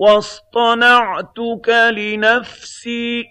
وَاصْطَنَعْتُكَ لِنَفْسِي.